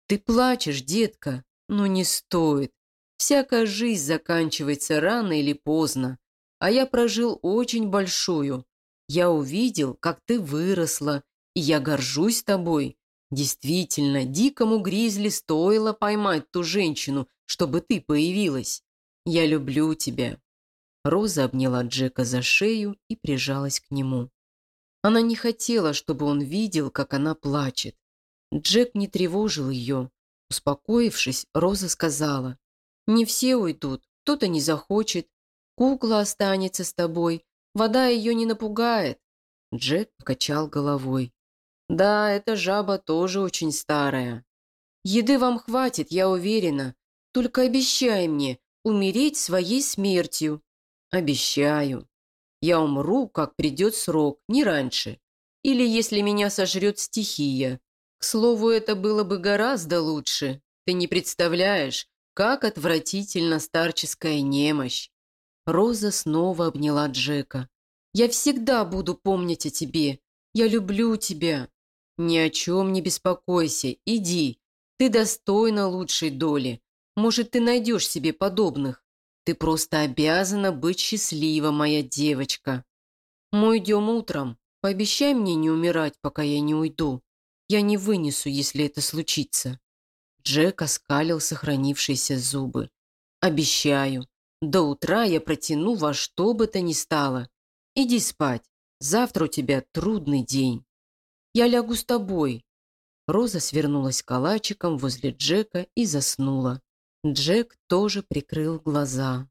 «Ты плачешь, детка, но не стоит. Всякая жизнь заканчивается рано или поздно, а я прожил очень большую. Я увидел, как ты выросла, и я горжусь тобой. Действительно, дикому гризли стоило поймать ту женщину, чтобы ты появилась. Я люблю тебя». Роза обняла Джека за шею и прижалась к нему. Она не хотела, чтобы он видел, как она плачет. Джек не тревожил ее. Успокоившись, Роза сказала, «Не все уйдут, кто-то не захочет. Кукла останется с тобой, вода ее не напугает». Джек покачал головой. «Да, эта жаба тоже очень старая. Еды вам хватит, я уверена. Только обещай мне умереть своей смертью». «Обещаю», я умру, как придет срок, не раньше. Или если меня сожрет стихия. К слову, это было бы гораздо лучше. Ты не представляешь, как отвратительно старческая немощь. Роза снова обняла Джека. «Я всегда буду помнить о тебе. Я люблю тебя. Ни о чем не беспокойся. Иди. Ты достойна лучшей доли. Может, ты найдешь себе подобных. Ты просто обязана быть счастлива, моя девочка. Мы идем утром. Пообещай мне не умирать, пока я не уйду. Я не вынесу, если это случится». Джек оскалил сохранившиеся зубы. «Обещаю. До утра я протяну во что бы то ни стало. Иди спать. Завтра у тебя трудный день. Я лягу с тобой». Роза свернулась калачиком возле Джека и заснула. Джек тоже прикрыл глаза.